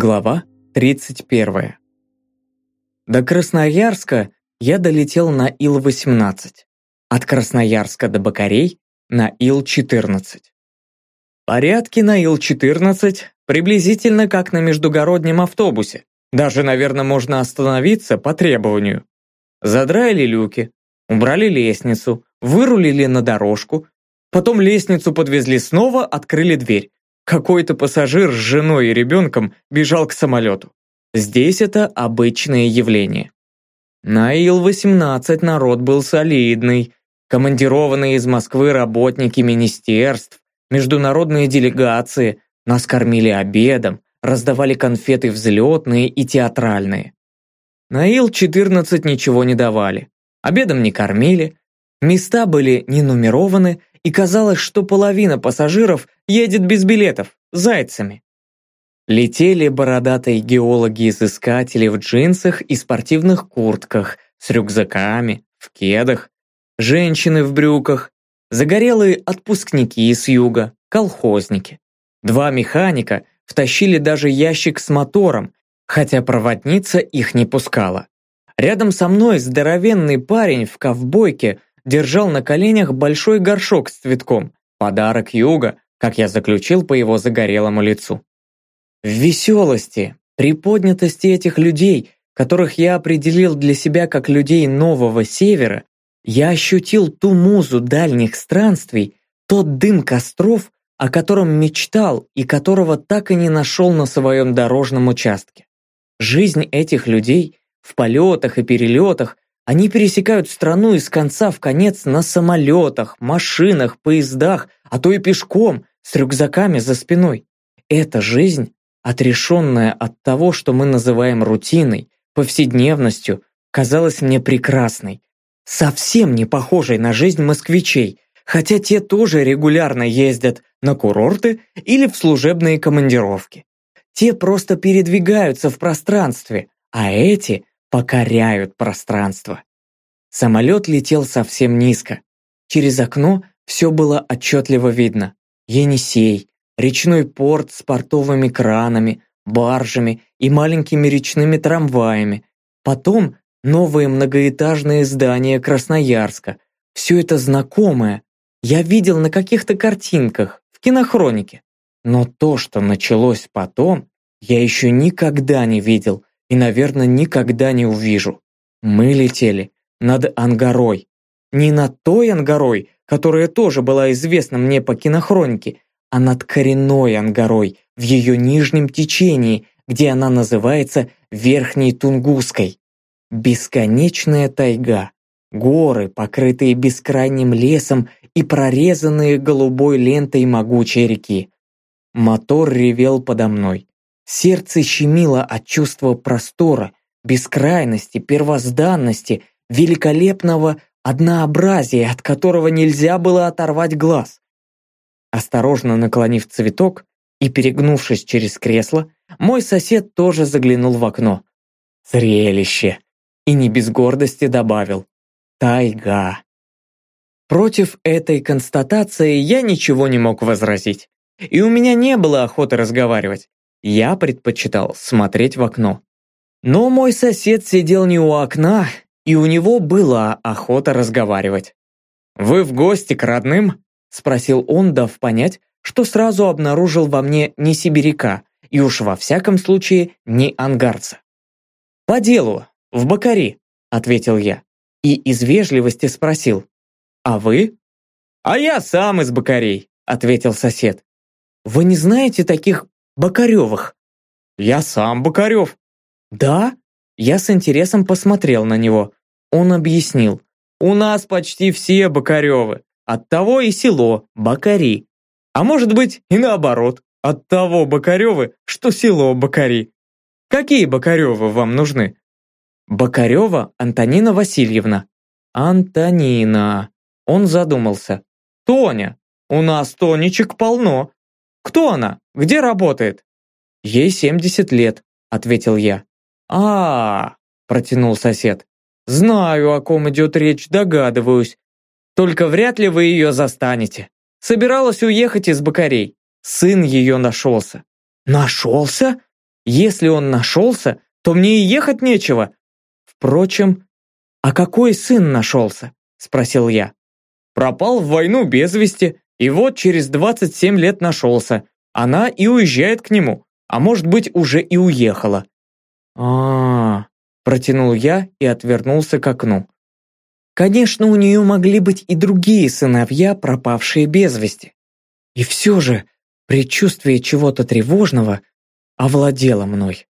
Глава 31. До Красноярска я долетел на Ил-18, от Красноярска до Бакарей на Ил-14. Порядки на Ил-14 приблизительно как на междугороднем автобусе. Даже, наверное, можно остановиться по требованию. Задраили люки, убрали лестницу, вырулили на дорожку, потом лестницу подвезли снова, открыли дверь. Какой-то пассажир с женой и ребенком бежал к самолету. Здесь это обычное явление. На Ил-18 народ был солидный. Командированные из Москвы работники министерств, международные делегации нас кормили обедом, раздавали конфеты взлетные и театральные. На Ил-14 ничего не давали, обедом не кормили, места были не нумерованы, и казалось, что половина пассажиров едет без билетов, зайцами. Летели бородатые геологи-изыскатели в джинсах и спортивных куртках, с рюкзаками, в кедах, женщины в брюках, загорелые отпускники с юга, колхозники. Два механика втащили даже ящик с мотором, хотя проводница их не пускала. Рядом со мной здоровенный парень в ковбойке держал на коленях большой горшок с цветком, подарок юга, как я заключил по его загорелому лицу. В веселости, приподнятости этих людей, которых я определил для себя как людей нового севера, я ощутил ту музу дальних странствий, тот дым костров, о котором мечтал и которого так и не нашел на своем дорожном участке. Жизнь этих людей в полетах и перелетах они пересекают страну из конца в конец на самолетах, машинах, поездах, а то и пешком, с рюкзаками за спиной. Эта жизнь, отрешенная от того, что мы называем рутиной, повседневностью, казалась мне прекрасной, совсем не похожей на жизнь москвичей, хотя те тоже регулярно ездят на курорты или в служебные командировки. Те просто передвигаются в пространстве, а эти покоряют пространство. Самолет летел совсем низко. Через окно все было отчетливо видно. Енисей, речной порт с портовыми кранами, баржами и маленькими речными трамваями. Потом новые многоэтажные здания Красноярска. Все это знакомое. Я видел на каких-то картинках, в кинохронике. Но то, что началось потом, я еще никогда не видел и, наверное, никогда не увижу. Мы летели над Ангарой. Не над той Ангарой, которая тоже была известна мне по кинохронике, а над коренной Ангарой, в ее нижнем течении, где она называется Верхней Тунгусской. Бесконечная тайга, горы, покрытые бескрайним лесом и прорезанные голубой лентой могучей реки. Мотор ревел подо мной. Сердце щемило от чувства простора, бескрайности, первозданности, великолепного однообразия, от которого нельзя было оторвать глаз. Осторожно наклонив цветок и перегнувшись через кресло, мой сосед тоже заглянул в окно. Зрелище! И не без гордости добавил. Тайга. Против этой констатации я ничего не мог возразить. И у меня не было охоты разговаривать. Я предпочитал смотреть в окно. Но мой сосед сидел не у окна, и у него была охота разговаривать. «Вы в гости к родным?» – спросил он, дав понять, что сразу обнаружил во мне не сибиряка, и уж во всяком случае не ангарца. «По делу, в Бакари», – ответил я, и из вежливости спросил, «А вы?» «А я сам из Бакарей», – ответил сосед. «Вы не знаете таких Бокаревых?» «Я сам Бокарев». «Да?» Я с интересом посмотрел на него. Он объяснил. «У нас почти все Бокаревы. Оттого и село Бакари. А может быть и наоборот. От того Бокаревы, что село Бакари. Какие Бокаревы вам нужны?» «Бокарева Антонина Васильевна». «Антонина». Он задумался. «Тоня. У нас Тонечек полно. Кто она? Где работает?» «Ей 70 лет», — ответил я. а, -а, -а протянул сосед. «Знаю, о ком идет речь, догадываюсь. Только вряд ли вы ее застанете. Собиралась уехать из Бакарей. Сын ее нашелся». «Нашелся?» Если он нашелся, то мне и ехать нечего. Впрочем, а какой сын нашелся? Спросил я. Пропал в войну без вести, и вот через 27 лет нашелся. Она и уезжает к нему, а может быть уже и уехала. а, -а, -а протянул я и отвернулся к окну. Конечно, у нее могли быть и другие сыновья, пропавшие без вести. И все же предчувствие чего-то тревожного овладело мной.